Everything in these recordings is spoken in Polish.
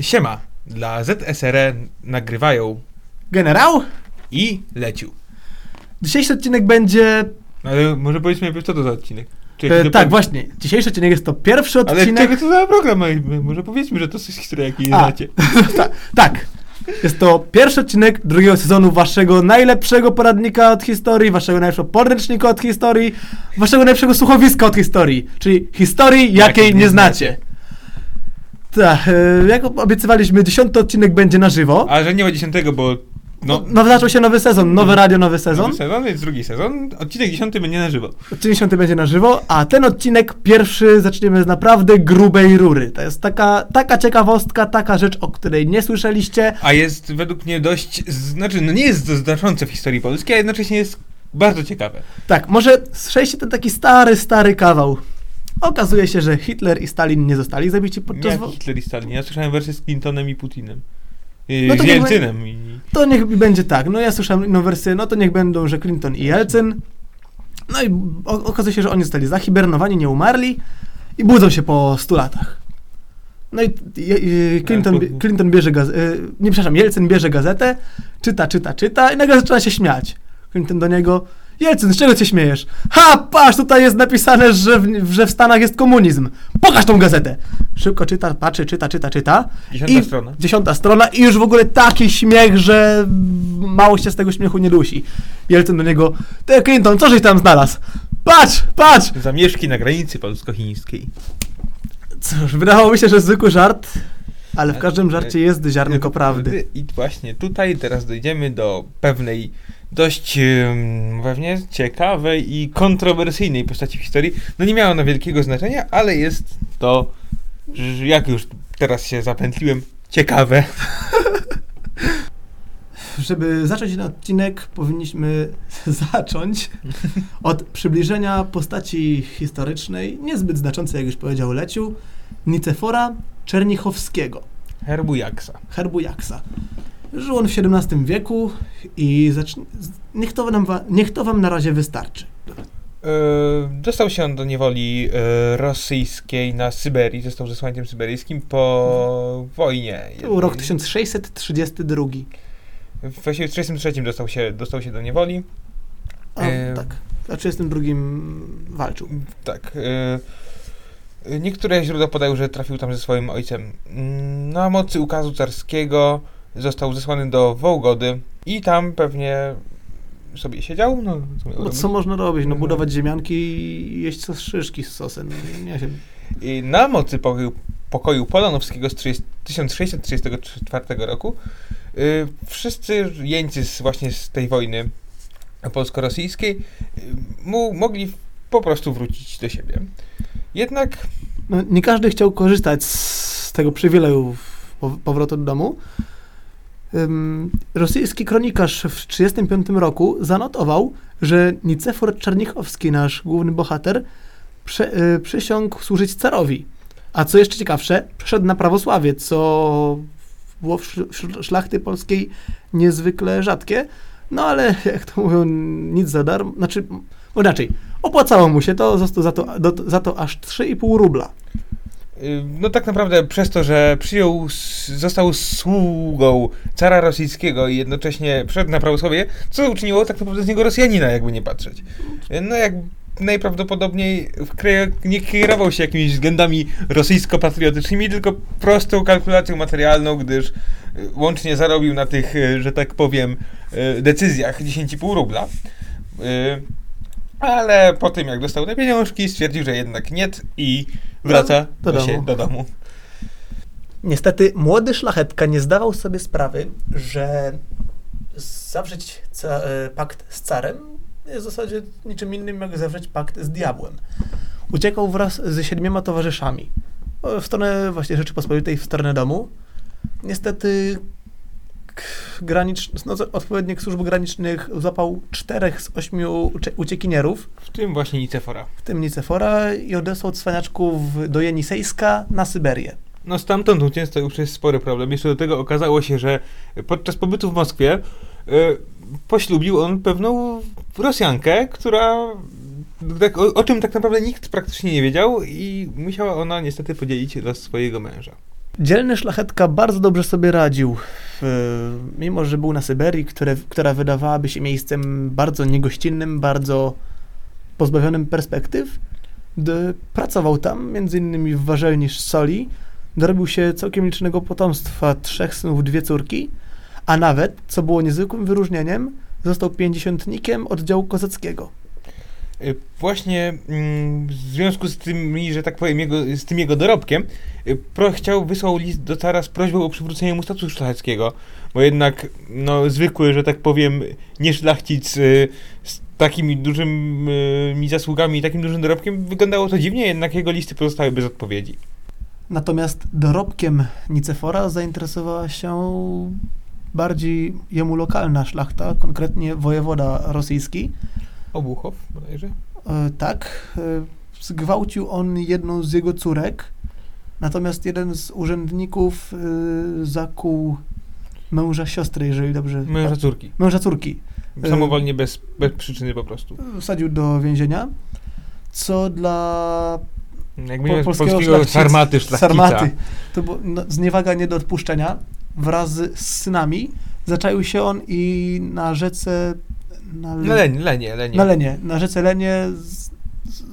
Siema. Dla ZSRE nagrywają Generał? i lecił. Dzisiejszy odcinek będzie... Ale może powiedzmy najpierw, co to za odcinek? Czy E, jakiś tak, dopeł- właśnie. Dzisiejszy odcinek jest to pierwszy Ale odcinek... czego to za program? Ej, Może powiedzmy, że to jest historia, jakiej A. znacie. Ta, tak. Jest to pierwszy odcinek drugiego sezonu waszego najlepszego poradnika od historii, waszego najlepszego podręcznika od historii, waszego najlepszego słuchowiska od historii, czyli historii, jakiej nie znacie. Tak, e, jak obiecywaliśmy, dziesiąty odcinek będzie na żywo. A że nie ma dziesiątego, bo no, No, zaczął się nowy sezon, nowe radio, nowy sezon. nowy sezon jest drugi sezon. Odcinek dziesiąty będzie na żywo. Odcinek 10 będzie na żywo, a ten odcinek pierwszy zaczniemy z naprawdę grubej rury. To jest taka, taka ciekawostka, taka rzecz, o której nie słyszeliście. A jest według mnie dość, znaczy no nie jest znaczące w historii polskiej, a jednocześnie jest bardzo ciekawe. Tak, może słyszeliście ten taki stary, stary kawał. Okazuje się, że Hitler i Stalin nie zostali zabici podczas Nie wo- Hitler i Stalin. Ja słyszałem wersję z Clintonem i Putinem. Yy, No to z niech Jelcynem. I... To niech będzie tak. No ja słyszałem inną wersję, no to niech będą, że Clinton i Jelcyn. No i o- okazuje się, że oni zostali zahibernowani, nie umarli i budzą się po 100 latach. No i, i, i Clinton, bie- Clinton bierze gazetę, nie przepraszam, Jelcyn bierze gazetę, czyta, czyta, czyta i nagle zaczyna się śmiać. Clinton do niego, Jelcyn, z czego się śmiejesz? Ha, patrz, tutaj jest napisane, że w, że w Stanach jest komunizm. Pokaż tą gazetę. Szybko czyta, patrzy, czyta, czyta, czyta. Dziesiąta I strona. Dziesiąta strona i już w ogóle taki śmiech, że mało się z tego śmiechu nie dusi. Jelcyn do niego, ty Clinton, co żeś tam znalazł? Patrz, patrz! Zamieszki na granicy polsko-chińskiej. Cóż, wydawało mi się, że zwykły żart, ale w każdym żarcie jest ziarnko prawdy. I właśnie tutaj teraz dojdziemy do pewnej dość pewnie ciekawej i kontrowersyjnej postaci w historii. No nie miała ona wielkiego znaczenia, ale jest to, jak już teraz się zapętliłem, ciekawe. Żeby zacząć ten odcinek, powinniśmy zacząć od przybliżenia postaci historycznej, niezbyt znaczącej, jak już powiedział Leciu, Nicefora Czernichowskiego. Herbu Jaksa. herbu Jaksa. Żył on w XVII wieku i zacz... niech, to wam, wa- niech to wam na razie wystarczy. E, Dostał się on do niewoli e, rosyjskiej na Syberii, został zesłańcem syberyjskim po wojnie. To był rok 1632. Właściwie w 1933 dostał się, dostał się do niewoli. A, E, tak. A w 32 walczył. Tak. y, Niektóre źródła podają, że trafił tam ze swoim ojcem. Mm, Na mocy ukazu carskiego został zesłany do Wołgody i tam pewnie sobie siedział. No, co No co można robić? No No. budować ziemianki i jeść sos szyszki z sosem. Nie wiem. I na mocy pokoju, pokoju Polanowskiego z 30 1634 roku y, wszyscy jeńcy z, właśnie z tej wojny polsko-rosyjskiej y, mogli po prostu wrócić do siebie. Jednak No, nie każdy chciał korzystać z tego przywileju pow- powrotu do domu. Rosyjski kronikarz w 1935 roku zanotował, że Nicefor Czernichowski, nasz główny bohater, prze, y, przysiągł służyć carowi. A co jeszcze ciekawsze, przeszedł na prawosławie, co było w sz- sz- szlachty polskiej niezwykle rzadkie. No ale, jak to mówią, nic za darmo. Znaczy, bo inaczej, opłacało mu się to, został za to, do, za to aż 3,5 rubla. Y, No tak naprawdę przez to, że przyjął, został sługą cara rosyjskiego i jednocześnie wszedł na prawosławie, co uczyniło tak naprawdę z niego Rosjanina, jakby nie patrzeć. Y, No jak najprawdopodobniej nie kierował się jakimiś względami rosyjsko-patriotycznymi, tylko prostą kalkulacją materialną, gdyż y, łącznie zarobił na tych, że tak powiem, decyzjach 10,5 rubla. Ale po tym, jak dostał te pieniążki, stwierdził, że jednak nie i wraca Do do, domu. do domu. Niestety młody szlachetka nie zdawał sobie sprawy, że zawrzeć e, pakt z carem jest w zasadzie niczym innym jak zawrzeć pakt z diabłem. Uciekał wraz ze siedmioma towarzyszami e, w stronę właśnie Rzeczypospolitej, w stronę domu. Niestety k- granicz, no, odpowiednik służb granicznych złapał czterech z ośmiu ucie- uciekinierów, W tym właśnie Nicefora. w tym Nicefora i odesłał cwaniaczków do Jenisejska na Syberię. No stamtąd uciec to już jest spory problem. Jeszcze do tego okazało się, że podczas pobytu w Moskwie y, poślubił on pewną Rosjankę, która tak, o, o czym tak naprawdę nikt praktycznie nie wiedział i musiała ona niestety podzielić los swojego męża. Dzielny szlachetka bardzo dobrze sobie radził. W, mimo, że był na Syberii, które, która wydawałaby się miejscem bardzo niegościnnym, bardzo pozbawionym perspektyw, pracował tam, między innymi w warzelni soli, dorobił się całkiem licznego potomstwa, trzech synów, dwie córki, a nawet, co było niezwykłym wyróżnieniem, został pięćdziesiątnikiem oddziału kozackiego. Y, Właśnie mm, w związku z tym, że tak powiem, jego, z tym jego dorobkiem, y, pro, chciał, wysłał list do cara z prośbą o przywrócenie mu statusu szlacheckiego, bo jednak, no, zwykły, że tak powiem, nie szlachcic y, z takimi dużymi zasługami i takim dużym dorobkiem, wyglądało to dziwnie, jednak jego listy pozostały bez odpowiedzi. Natomiast dorobkiem Nicefora zainteresowała się bardziej jemu lokalna szlachta, konkretnie wojewoda rosyjski. Obuchow bodajże? E, tak, e, zgwałcił on jedną z jego córek, natomiast jeden z urzędników e, zakuł męża siostry, jeżeli dobrze... Męża córki. Męża córki. Y- Samowolnie, bez, bez przyczyny po prostu. Wsadził do więzienia, co dla Jakby Po- polskiego polskiego, sarmaty. Sarmaty. To było no, zniewaga nie do odpuszczenia. Wraz z synami zaczaił się on i na rzece... Na, Na Lenie, Lenie, Lenie. Na Lenie. Na rzece Lenie z,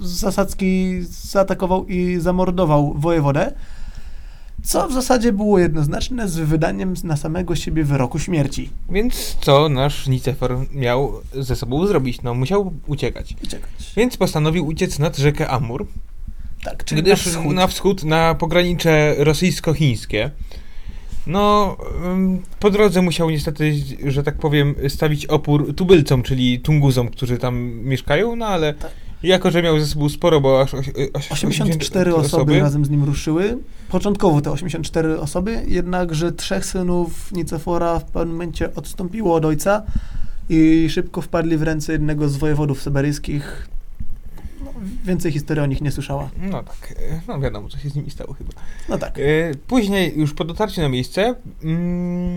z Zasadzki zaatakował i zamordował wojewodę, co w zasadzie było jednoznaczne z wydaniem na samego siebie wyroku śmierci. Więc co nasz Nicefor miał ze sobą zrobić? No, musiał uciekać. Uciekać. Więc postanowił uciec nad rzekę Amur, Tak, czyli gdyż na wschód. na wschód, na pogranicze rosyjsko-chińskie. No, po drodze musiał niestety, że tak powiem, stawić opór tubylcom, czyli Tunguzom, którzy tam mieszkają, no ale Tak. jako, że miał ze sobą sporo, bo aż oś- oś- 84 osoby razem z nim ruszyły. Początkowo te 84 osoby, jednakże trzech synów Nicefora w pewnym momencie odstąpiło od ojca i szybko wpadli w ręce jednego z wojewodów syberyjskich. Więcej historii o nich nie słyszała. No tak, e, no wiadomo, co się z nimi stało chyba. No tak. E, Później, już po dotarciu na miejsce, mm,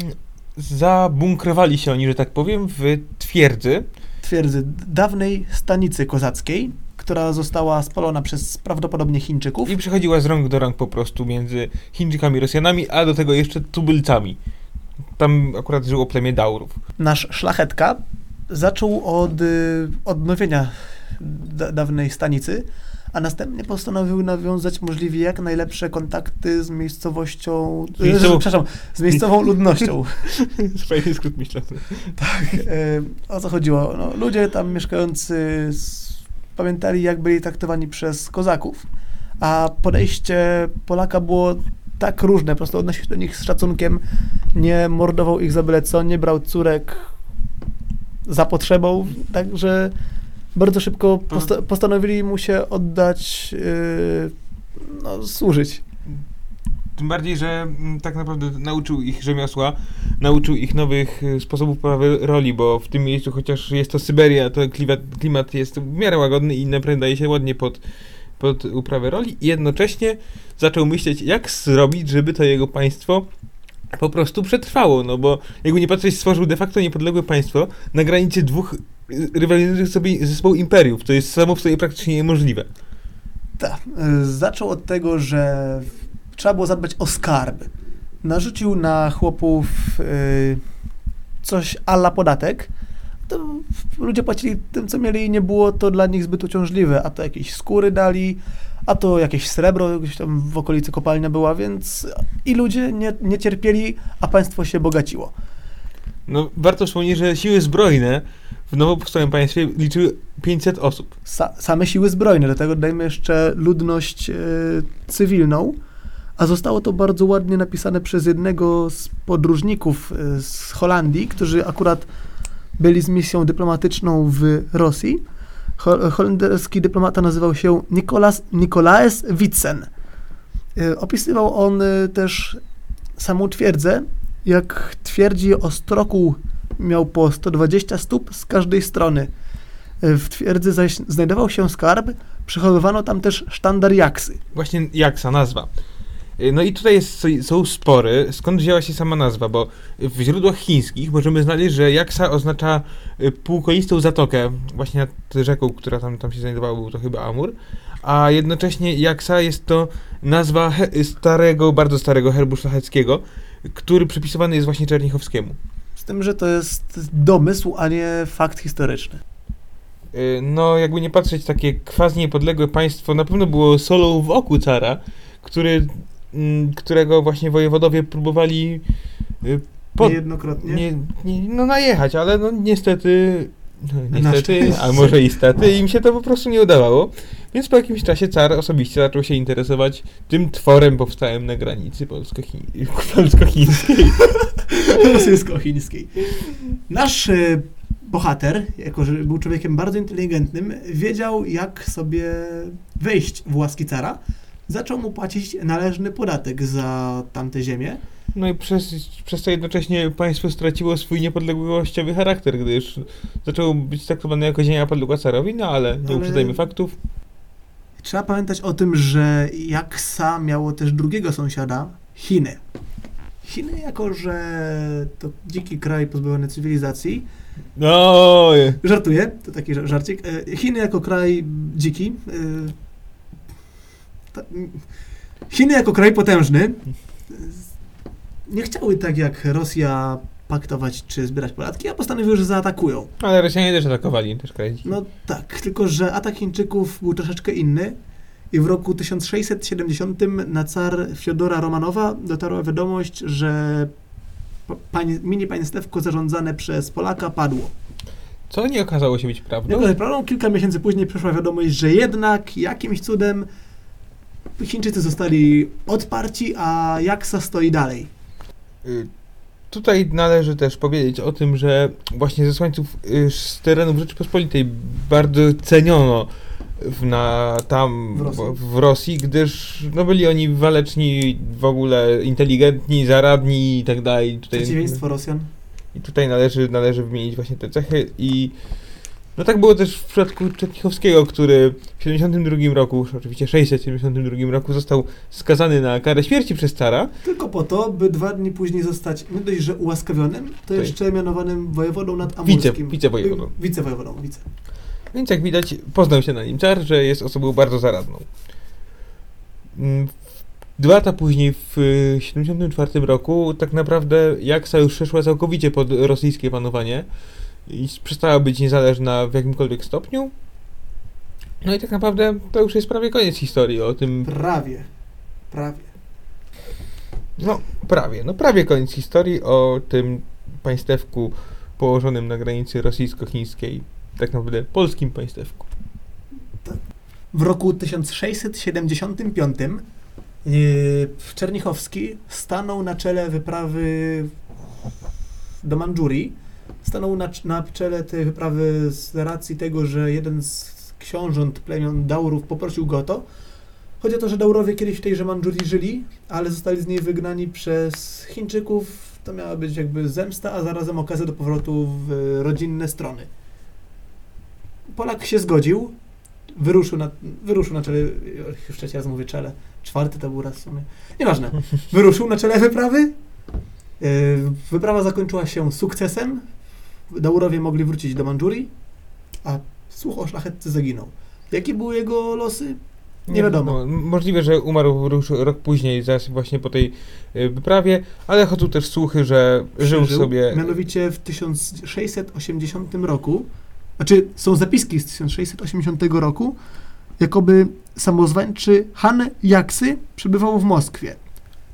zabunkrowali się oni, że tak powiem, w twierdzy. Twierdzy dawnej stanicy kozackiej, która została spalona przez prawdopodobnie Chińczyków. I przechodziła z rąk do rąk po prostu między Chińczykami i Rosjanami, a do tego jeszcze tubylcami. Tam akurat żyło plemię Daurów. Nasz szlachetka zaczął od y, odnowienia da, dawnej stanicy, a następnie postanowił nawiązać możliwie jak najlepsze kontakty z miejscowością, Z miejscową- e, przepraszam, z miejscową ludnością. Fajny skrót myślowy. tak, e, o co chodziło? No, ludzie tam mieszkający s- pamiętali, jak byli traktowani przez kozaków, a podejście Polaka było tak różne, po prostu odnosił się do nich z szacunkiem, nie mordował ich za byle co, nie brał córek za potrzebą, także bardzo szybko posta- postanowili mu się oddać, yy, no, służyć. Tym bardziej, że mm, tak naprawdę nauczył ich rzemiosła, nauczył ich nowych y, sposobów poprawy roli, bo w tym miejscu, chociaż jest to Syberia, to klimat, klimat jest w miarę łagodny i nadaje się ładnie pod, pod uprawę roli. I jednocześnie zaczął myśleć, jak zrobić, żeby to jego państwo po prostu przetrwało, no bo jakby nie patrzeć, stworzył de facto niepodległe państwo na granicy dwóch y, rywalizujących sobie ze sobą imperiów, to jest samo w sobie praktycznie niemożliwe. Tak. y, Zaczął od tego, że trzeba było zadbać o skarb. Narzucił na chłopów y, coś ala podatek. To ludzie płacili tym, co mieli i nie było to dla nich zbyt uciążliwe. A to jakieś skóry dali, a to jakieś srebro gdzieś tam w okolicy kopalnia była, więc i ludzie nie, nie cierpieli, a państwo się bogaciło. No, warto wspomnieć, że siły zbrojne w nowo powstałym państwie liczyły 500 osób. Sa, same siły zbrojne, do tego dajmy jeszcze ludność e, cywilną, a zostało to bardzo ładnie napisane przez jednego z podróżników e, z Holandii, którzy akurat byli z misją dyplomatyczną w Rosji. Ho, holenderski dyplomata nazywał się Nicolas, Nicolaes Witsen. E, opisywał on e, też samą twierdzę, jak twierdzi Ostrokół miał po 120 stóp z każdej strony. E, W twierdzy zaś znajdował się skarb, przechowywano tam też sztandar jaksy. Właśnie Jaksa, nazwa. Y, No i tutaj jest, są spory, skąd wzięła się sama nazwa, bo w źródłach chińskich możemy znaleźć, że Jaksa oznacza y, półkolistą zatokę, właśnie nad rzeką, która tam, tam się znajdowała, był to chyba Amur, a jednocześnie Jaksa jest to nazwa starego, bardzo starego herbu szlacheckiego, który przypisywany jest właśnie Czernichowskiemu. Z tym, że to jest domysł, a nie fakt historyczny. Y, No, jakby nie patrzeć, takie quasi niepodległe państwo na pewno było solą w oku cara, który, którego właśnie wojewodowie próbowali y, pod, Niejednokrotnie. nie, nie, no najechać, ale no niestety, no, niestety, a może i stety, im się to po prostu nie udawało. Więc po jakimś czasie car osobiście zaczął się interesować tym tworem powstałym na granicy polsko-chi- polsko-chińskiej. rosyjsko-chińskiej. Nasz e, bohater, jako że był człowiekiem bardzo inteligentnym, wiedział jak sobie wejść w łaski cara. Zaczął mu płacić należny podatek za tamte ziemię. No i przez, przez to jednocześnie państwo straciło swój niepodległościowy charakter, gdyż zaczęło być traktowane jako ziemia podległa carowi, no ale nie Ale- uprzedzajmy faktów. Trzeba pamiętać o tym, że Jaksa miało też drugiego sąsiada, Chiny. Chiny, jako że to dziki kraj pozbawiony cywilizacji, No, Żartuję, to taki ża- żarcik. E, Chiny jako kraj dziki. Chiny jako kraj potężny nie chciały tak jak Rosja paktować czy zbierać podatki, a postanowiły, że zaatakują. ale Rosjanie też atakowali, też kraj. No tak, tylko że atak Chińczyków był troszeczkę inny i w roku 1670 na car Fiodora Romanowa dotarła wiadomość, że pa- pań, mini państewko zarządzane przez Polaka padło. Co nie okazało się być prawdą. Że prawdą kilka miesięcy później przyszła wiadomość, że jednak jakimś cudem Chińczycy zostali odparci, a Jaksa stoi dalej. Y, Tutaj należy też powiedzieć o tym, że właśnie zesłańców y, z terenów Rzeczypospolitej bardzo ceniono w, na, tam W Rosji. w, w Rosji, gdyż no, byli oni waleczni, w ogóle inteligentni, zaradni i tak dalej. Tutaj, Przeciwieństwo Rosjan. I tutaj należy, należy wymienić właśnie te cechy i no tak było też w przypadku Czernichowskiego, który w 72 roku, oczywiście 672 roku został skazany na karę śmierci przez cara. Tylko po to, by dwa dni później zostać nie dość, że ułaskawionym, to Tak. jeszcze mianowanym wojewodą nad Wice, Amurskim. wicewojewodą. Y, Wicewojewodą, wice. Więc jak widać, poznał się na nim car, że jest osobą bardzo zaradną. Mm, Dwa lata później, w y, 74 roku, tak naprawdę Jaksa już przeszła całkowicie pod rosyjskie panowanie i przestała być niezależna w jakimkolwiek stopniu. No i tak naprawdę to już jest prawie koniec historii o tym. Prawie. Prawie. No, prawie, no prawie koniec historii o tym państewku położonym na granicy rosyjsko-chińskiej, tak naprawdę polskim państewku. W roku 1675 yy, Czernichowski stanął na czele wyprawy do Mandżurii. Stanął na, na czele tej wyprawy z racji tego, że jeden z książąt plemion Daurów poprosił go o to. Chodzi o to, że Daurowie kiedyś w tejże Mandżurii żyli, ale zostali z niej wygnani przez Chińczyków. To miała być jakby zemsta, a zarazem okazja do powrotu w rodzinne strony. Polak się zgodził, wyruszył na, wyruszył na czele, już trzeci raz mówię czele, czwarty to był raz w sumie, nieważne, wyruszył na czele wyprawy, Yy, wyprawa zakończyła się sukcesem, Daurowie mogli wrócić do Mandżurii, a słuch o szlachetce zaginął. Jakie były jego losy? Nie wiadomo. No, możliwe, że umarł już rok później, zaraz właśnie po tej y, wyprawie, ale chodzą też słuchy, że żył Przeżył. sobie. Mianowicie w 1680 roku, znaczy są zapiski z 1680 roku, jakoby samozwańczy Han Jaksy przebywał w Moskwie.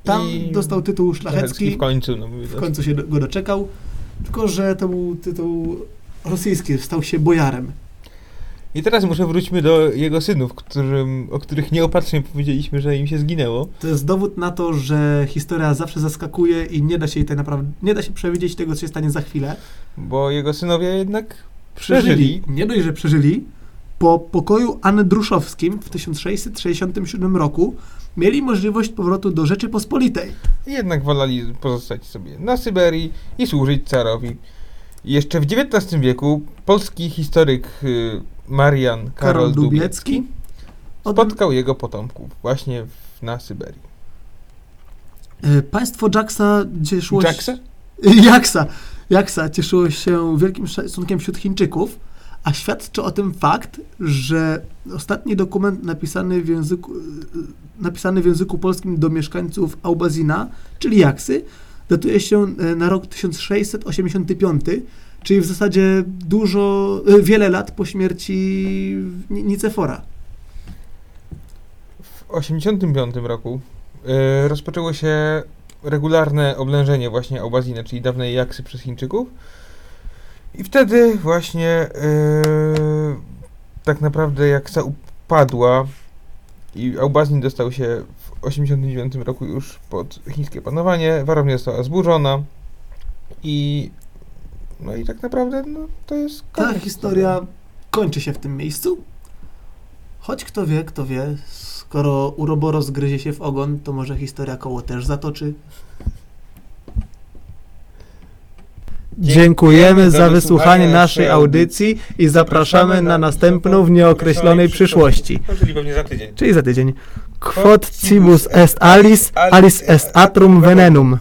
Tam I- dostał tytuł Szlachecki szlachecki, w końcu. No, w końcu się go doczekał, tylko że to był tytuł rosyjski, stał się bojarem. I teraz może wróćmy do jego synów, którym, o których nieopatrznie powiedzieliśmy, że im się zginęło. To jest dowód na to, że historia zawsze zaskakuje i nie da się jej tak naprawdę, nie da się przewidzieć tego, co się stanie za chwilę. Bo jego synowie jednak przeżyli. Nie dość, że przeżyli. Po pokoju Andruszowskim w 1667 roku mieli możliwość powrotu do Rzeczypospolitej. Jednak wolali pozostać sobie na Syberii i służyć carowi. Jeszcze w XIX wieku polski historyk y, Marian Karol, Karol Dubiecki Dubiecki Od- spotkał jego potomków właśnie w, na Syberii. E, Państwo Jacksa cieszyło Jacksa? Jaksa. Jaksa cieszyło się wielkim szacunkiem wśród Chińczyków, A świadczy o tym fakt, że ostatni dokument napisany w języku, y, napisany w języku polskim do mieszkańców Aubazina, czyli Jaksy, datuje się y, na rok 1685, czyli w zasadzie dużo, y, wiele lat po śmierci Ni- Nicefora. W 85 roku y, rozpoczęło się regularne oblężenie właśnie Aubazina, czyli dawnej Jaksy przez Chińczyków. I wtedy właśnie y, tak naprawdę Jaksa upadła i Aubazin dostał się w 89 roku już pod chińskie panowanie. Warownia została zburzona i no i tak naprawdę no, to jest Ta koniec historia kończy się w tym miejscu. Choć kto wie, kto wie, skoro uroboro zgryzie się w ogon, to może historia koło też zatoczy. Dziękujemy za wysłuchanie naszej audycji i zapraszamy na następną w nieokreślonej przyszłości. Czyli pewnie za tydzień. Czyli za tydzień. Quod cibus est alis, alis est atrum venenum.